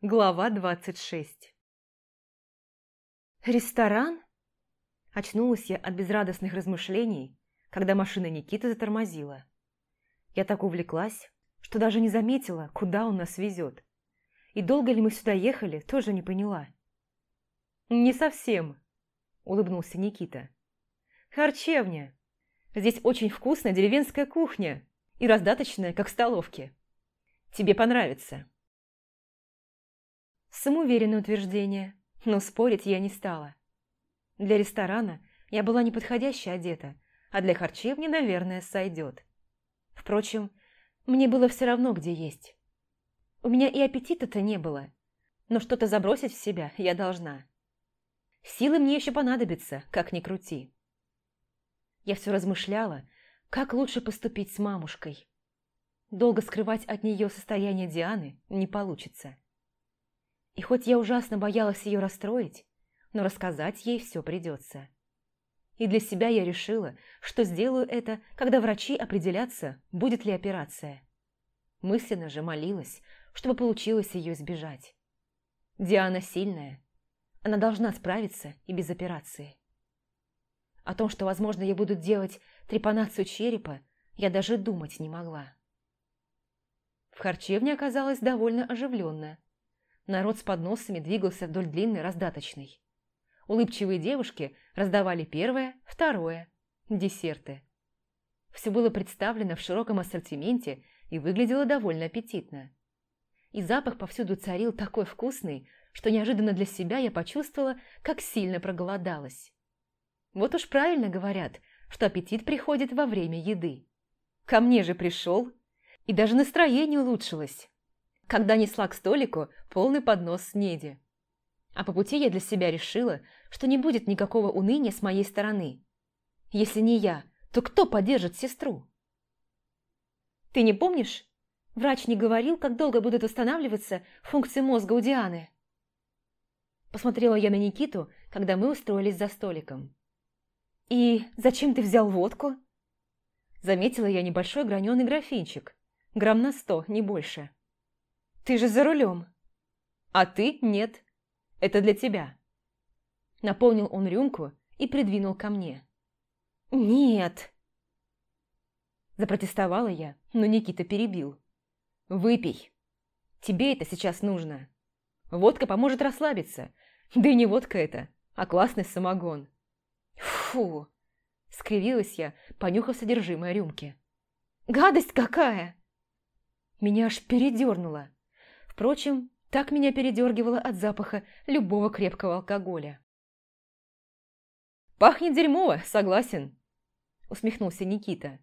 Глава двадцать шесть «Ресторан?» Очнулась я от безрадостных размышлений, когда машина Никиты затормозила. Я так увлеклась, что даже не заметила, куда он нас везет. И долго ли мы сюда ехали, тоже не поняла. «Не совсем», – улыбнулся Никита. «Харчевня. Здесь очень вкусная деревенская кухня и раздаточная, как в столовке. Тебе понравится». Самоуверенное утверждение, но спорить я не стала. Для ресторана я была неподходяще одета, а для харчевни, наверное, сойдет. Впрочем, мне было все равно, где есть. У меня и аппетита-то не было, но что-то забросить в себя я должна. Силы мне еще понадобятся, как ни крути. Я все размышляла, как лучше поступить с мамушкой. Долго скрывать от нее состояние Дианы не получится. И хоть я ужасно боялась ее расстроить, но рассказать ей все придется. И для себя я решила, что сделаю это, когда врачи определятся, будет ли операция. Мысленно же молилась, чтобы получилось ее избежать. Диана сильная. Она должна справиться и без операции. О том, что, возможно, я буду делать трепанацию черепа, я даже думать не могла. В харчевне оказалось довольно оживленно. Народ с подносами двигался вдоль длинной раздаточной. Улыбчивые девушки раздавали первое, второе, десерты. Все было представлено в широком ассортименте и выглядело довольно аппетитно. И запах повсюду царил такой вкусный, что неожиданно для себя я почувствовала, как сильно проголодалась. Вот уж правильно говорят, что аппетит приходит во время еды. Ко мне же пришел, и даже настроение улучшилось, когда несла к столику полный поднос снеди. А по пути я для себя решила, что не будет никакого уныния с моей стороны. Если не я, то кто поддержит сестру? Ты не помнишь? Врач не говорил, как долго будут восстанавливаться функции мозга у Дианы. Посмотрела я на Никиту, когда мы устроились за столиком. «И зачем ты взял водку?» Заметила я небольшой граненый графинчик. Грамм на сто, не больше. «Ты же за рулем!» «А ты нет. Это для тебя». Наполнил он рюмку и придвинул ко мне. «Нет!» Запротестовала я, но Никита перебил. «Выпей. Тебе это сейчас нужно. Водка поможет расслабиться. Да и не водка это, а классный самогон». «Фу!» – скривилась я, понюхав содержимое рюмки. «Гадость какая!» Меня аж передернуло. Впрочем, так меня передергивало от запаха любого крепкого алкоголя. «Пахнет дерьмово, согласен», – усмехнулся Никита.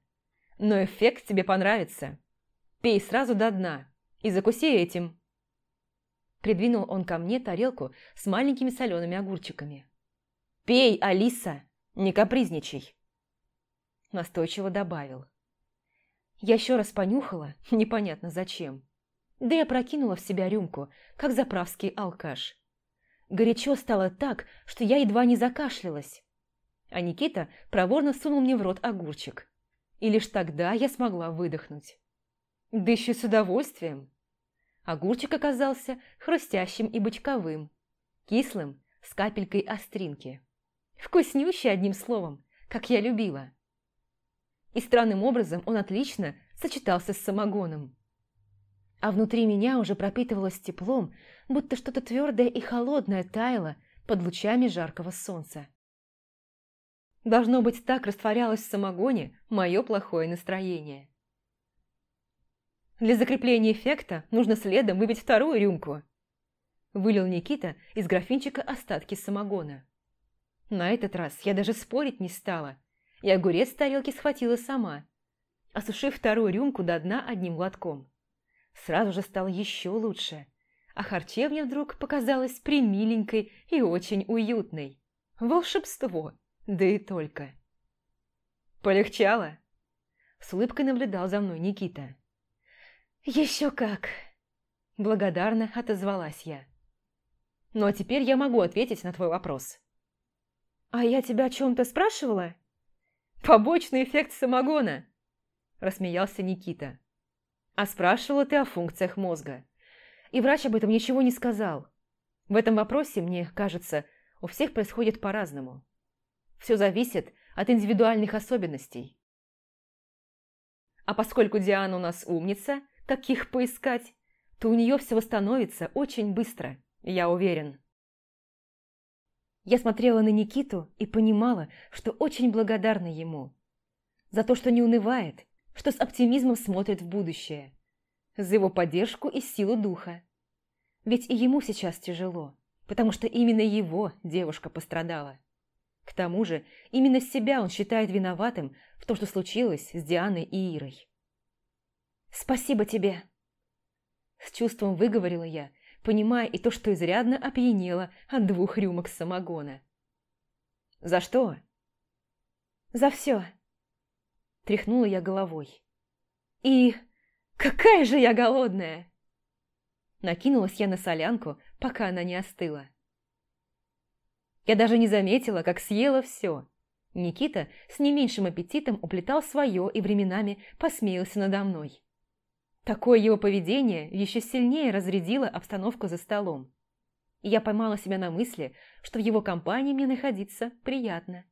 «Но эффект тебе понравится. Пей сразу до дна и закуси этим». Придвинул он ко мне тарелку с маленькими солеными огурчиками. «Пей, Алиса, не капризничай!» Настойчиво добавил. Я еще раз понюхала, непонятно зачем. Да я прокинула в себя рюмку, как заправский алкаш. Горячо стало так, что я едва не закашлялась а Никита проворно сунул мне в рот огурчик. И лишь тогда я смогла выдохнуть. Да еще с удовольствием. Огурчик оказался хрустящим и бочковым, кислым, с капелькой остринки. Вкуснющий, одним словом, как я любила. И странным образом он отлично сочетался с самогоном. А внутри меня уже пропитывалось теплом, будто что-то твердое и холодное таяло под лучами жаркого солнца. Должно быть, так растворялось в самогоне мое плохое настроение. Для закрепления эффекта нужно следом выпить вторую рюмку. Вылил Никита из графинчика остатки самогона. На этот раз я даже спорить не стала, и огурец с тарелки схватила сама, осушив вторую рюмку до дна одним глотком. Сразу же стало еще лучше, а харчевня вдруг показалась примиленькой и очень уютной. Волшебство! Да и только. «Полегчало?» С улыбкой наблюдал за мной Никита. «Еще как!» Благодарно отозвалась я. «Ну а теперь я могу ответить на твой вопрос». «А я тебя о чем-то спрашивала?» «Побочный эффект самогона!» Рассмеялся Никита. «А спрашивала ты о функциях мозга. и врач об этом ничего не сказал. В этом вопросе, мне кажется, у всех происходит по-разному. Все зависит от индивидуальных особенностей. А поскольку Диана у нас умница, каких поискать, то у нее все восстановится очень быстро, я уверен. Я смотрела на Никиту и понимала, что очень благодарна ему. За то, что не унывает, что с оптимизмом смотрит в будущее. За его поддержку и силу духа. Ведь и ему сейчас тяжело, потому что именно его девушка пострадала. К тому же, именно себя он считает виноватым в том, что случилось с Дианой и Ирой. «Спасибо тебе!» С чувством выговорила я, понимая и то, что изрядно опьянела от двух рюмок самогона. «За что?» «За все!» Тряхнула я головой. «И какая же я голодная!» Накинулась я на солянку, пока она не остыла. Я даже не заметила, как съела все. Никита с не меньшим аппетитом уплетал свое и временами посмеялся надо мной. Такое его поведение еще сильнее разрядило обстановку за столом. И я поймала себя на мысли, что в его компании мне находиться приятно.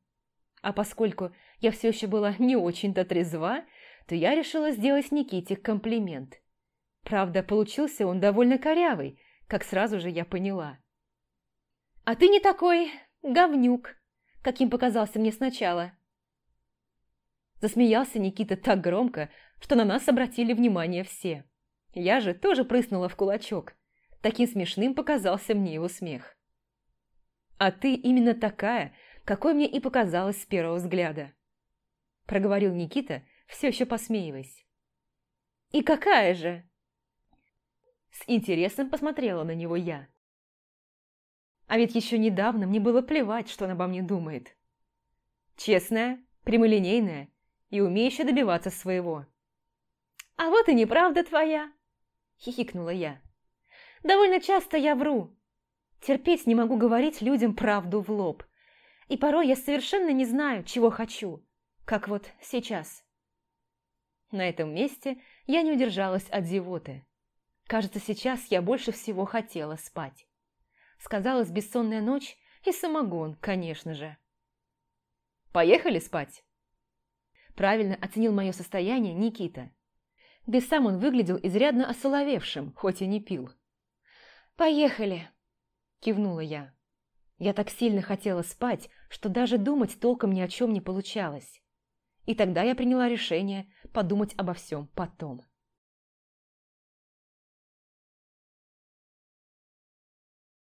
А поскольку я все еще была не очень-то трезва, то я решила сделать Никите комплимент. Правда, получился он довольно корявый, как сразу же я поняла. «А ты не такой говнюк, каким показался мне сначала». Засмеялся Никита так громко, что на нас обратили внимание все. Я же тоже прыснула в кулачок. Таким смешным показался мне его смех. «А ты именно такая, какой мне и показалось с первого взгляда», проговорил Никита, все еще посмеиваясь. «И какая же?» С интересом посмотрела на него я. А ведь еще недавно мне было плевать, что она обо мне думает. Честная, прямолинейная и умеющая добиваться своего. «А вот и неправда твоя!» – хихикнула я. «Довольно часто я вру. Терпеть не могу говорить людям правду в лоб. И порой я совершенно не знаю, чего хочу, как вот сейчас». На этом месте я не удержалась от зевоты. Кажется, сейчас я больше всего хотела спать. Сказалась бессонная ночь и самогон, конечно же. «Поехали спать?» Правильно оценил мое состояние Никита. Да и сам он выглядел изрядно осоловевшим, хоть и не пил. «Поехали!» – кивнула я. Я так сильно хотела спать, что даже думать толком ни о чем не получалось. И тогда я приняла решение подумать обо всем потом.